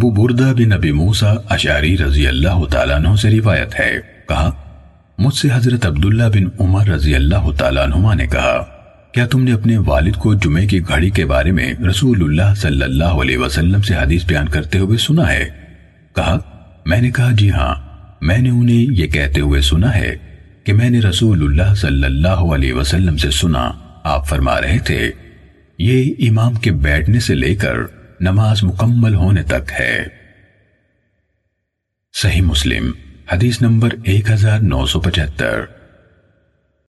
ابو بردہ بن ابی موسیٰ اشعری رضی اللہ تعالیٰ عنہ سے روایت ہے۔ کہا، مجھ سے حضرت عبداللہ بن عمر رضی اللہ تعالیٰ عنہ نے کہا، کیا تم نے اپنے والد کو جمعے کی گھڑی کے بارے میں رسول اللہ صلی اللہ علیہ وسلم سے حدیث بیان کرتے ہوئے سنا ہے؟ کہا، میں نے کہا جی ہاں میں نے انہیں یہ کہتے ہوئے سنا ہے کہ میں نے رسول اللہ صلی اللہ علیہ وسلم سے سنا، آپ فرما رہے تھے۔ یہ امام کے بیٹھنے سے لے کر نماز مکمل ہونے تک ہے۔ صحیح مسلم حدیث نمبر 1975